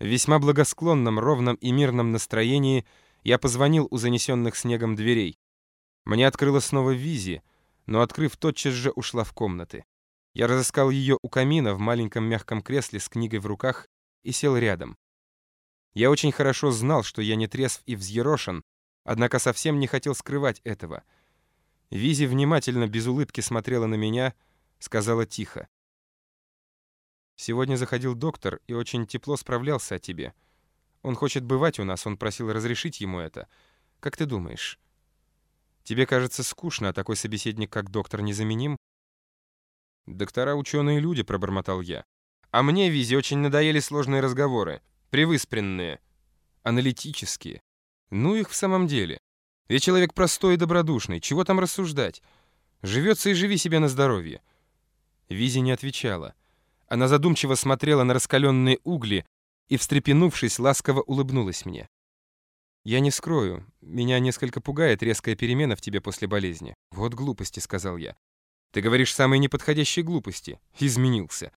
В весьма благосклонном, ровном и мирном настроении я позвонил у занесенных снегом дверей. Мне открыла снова Визи, но, открыв, тотчас же ушла в комнаты. Я разыскал ее у камина в маленьком мягком кресле с книгой в руках и сел рядом. Я очень хорошо знал, что я не трезв и взъерошен, однако совсем не хотел скрывать этого. Визи внимательно, без улыбки смотрела на меня, сказала тихо. Сегодня заходил доктор и очень тепло справлялся о тебе. Он хочет бывать у нас, он просил разрешить ему это. Как ты думаешь? Тебе кажется скучно, а такой собеседник, как доктор, незаменим? Доктора ученые люди, пробормотал я. А мне, Визи, очень надоели сложные разговоры, привыспренные, аналитические. Ну их в самом деле. Я человек простой и добродушный, чего там рассуждать? Живется и живи себе на здоровье. Визи не отвечала. Она задумчиво смотрела на раскаленные угли и, встрепенувшись, ласково улыбнулась мне. «Я не скрою, меня несколько пугает резкая перемена в тебе после болезни. Вот глупости», — сказал я. «Ты говоришь самые неподходящие глупости. Изменился».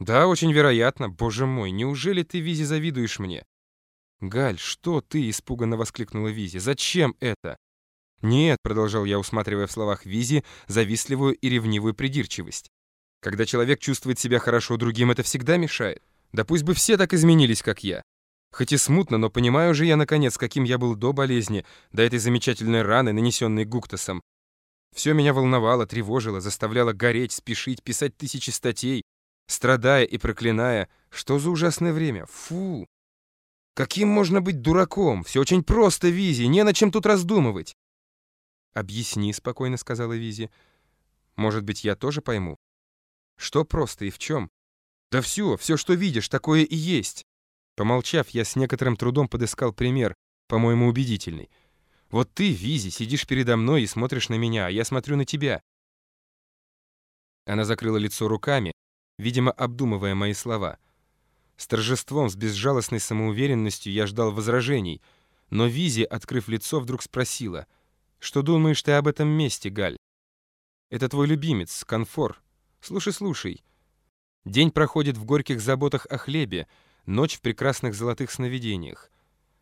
«Да, очень вероятно. Боже мой, неужели ты, Визи, завидуешь мне?» «Галь, что ты?» — испуганно воскликнула Визи. «Зачем это?» «Нет», — продолжал я, усматривая в словах Визи завистливую и ревнивую придирчивость. Когда человек чувствует себя хорошо другим, это всегда мешает. Да пусть бы все так изменились, как я. Хоть и смутно, но понимаю же я, наконец, каким я был до болезни, до этой замечательной раны, нанесенной Гуктасом. Все меня волновало, тревожило, заставляло гореть, спешить, писать тысячи статей, страдая и проклиная. Что за ужасное время? Фу! Каким можно быть дураком? Все очень просто, Визи, не на чем тут раздумывать. «Объясни», — спокойно сказала Визи. «Может быть, я тоже пойму?» Что просто и в чем? Да все, все, что видишь, такое и есть. Помолчав, я с некоторым трудом подыскал пример, по-моему, убедительный. Вот ты, Визи, сидишь передо мной и смотришь на меня, а я смотрю на тебя. Она закрыла лицо руками, видимо, обдумывая мои слова. С торжеством, с безжалостной самоуверенностью я ждал возражений, но Визи, открыв лицо, вдруг спросила, «Что думаешь ты об этом месте, Галь? Это твой любимец, Конфор, Слушай, слушай. День проходит в горьких заботах о хлебе, ночь в прекрасных золотых сновидениях.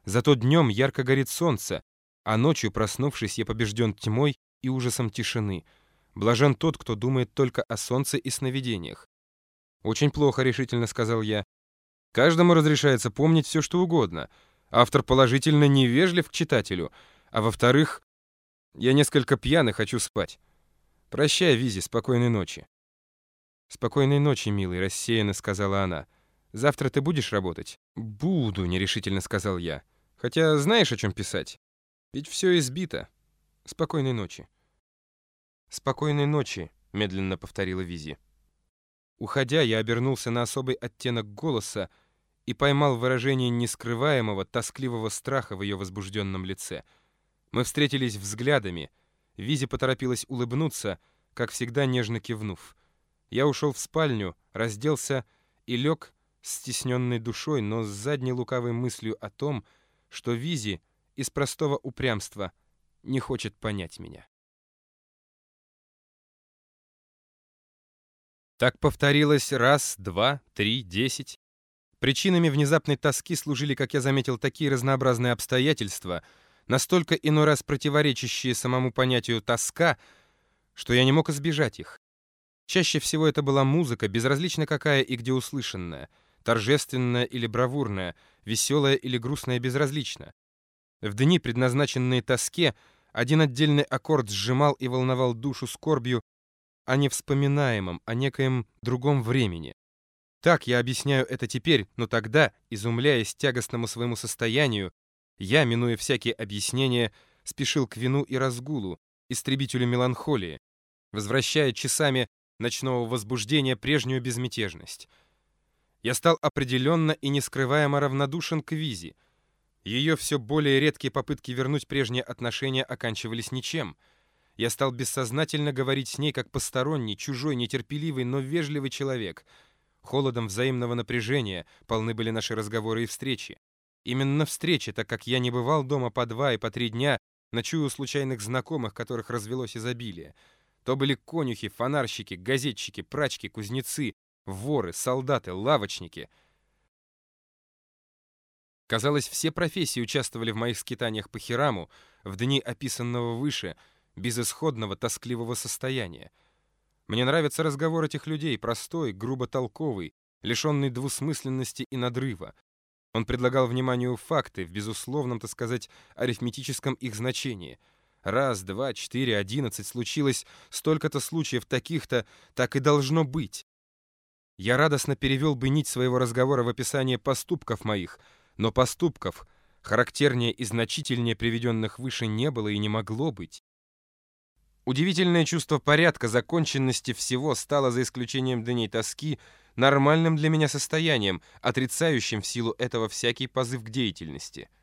Зато днем ярко горит солнце, а ночью, проснувшись, я побежден тьмой и ужасом тишины. Блажен тот, кто думает только о солнце и сновидениях. «Очень плохо», — решительно сказал я. «Каждому разрешается помнить все, что угодно. Автор положительно невежлив к читателю. А во-вторых, я несколько пьян и хочу спать. Прощай, Визи, спокойной ночи». «Спокойной ночи, милый», — рассеянно сказала она. «Завтра ты будешь работать?» «Буду», — нерешительно сказал я. «Хотя знаешь, о чем писать? Ведь все избито. Спокойной ночи». «Спокойной ночи», — медленно повторила Визи. Уходя, я обернулся на особый оттенок голоса и поймал выражение нескрываемого, тоскливого страха в ее возбужденном лице. Мы встретились взглядами. Визи поторопилась улыбнуться, как всегда нежно кивнув. Я ушел в спальню, разделся и лег с стесненной душой, но с задней лукавой мыслью о том, что Визи из простого упрямства не хочет понять меня. Так повторилось раз, два, три, десять. Причинами внезапной тоски служили, как я заметил, такие разнообразные обстоятельства, настолько иной раз противоречащие самому понятию «тоска», что я не мог избежать их. Чаще всего это была музыка, безразлично какая и где услышанная, торжественная или бравурная, веселая или грустная безразлично. В дни, предназначенные тоске, один отдельный аккорд сжимал и волновал душу скорбью о невспоминаемом, о некоем другом времени. Так я объясняю это теперь, но тогда, изумляясь тягостному своему состоянию, я, минуя всякие объяснения, спешил к вину и разгулу, истребителю меланхолии, возвращая часами ночного возбуждения прежнюю безмятежность. Я стал определенно и нескрываемо равнодушен к Визе. Ее все более редкие попытки вернуть прежние отношения оканчивались ничем. Я стал бессознательно говорить с ней как посторонний, чужой, нетерпеливый, но вежливый человек. Холодом взаимного напряжения полны были наши разговоры и встречи. Именно встречи, так как я не бывал дома по два и по три дня, ночую у случайных знакомых, которых развелось изобилие. То были конюхи, фонарщики, газетчики, прачки, кузнецы, воры, солдаты, лавочники. Казалось, все профессии участвовали в моих скитаниях по Хираму в дни описанного выше, безысходного, тоскливого состояния. Мне нравится разговор этих людей, простой, грубо толковый, лишенный двусмысленности и надрыва. Он предлагал вниманию факты в безусловном, так сказать, арифметическом их значении. Раз, два, четыре, одиннадцать случилось, столько-то случаев таких-то, так и должно быть. Я радостно перевел бы нить своего разговора в описание поступков моих, но поступков, характернее и значительнее приведенных выше, не было и не могло быть. Удивительное чувство порядка, законченности всего стало, за исключением дней тоски, нормальным для меня состоянием, отрицающим в силу этого всякий позыв к деятельности —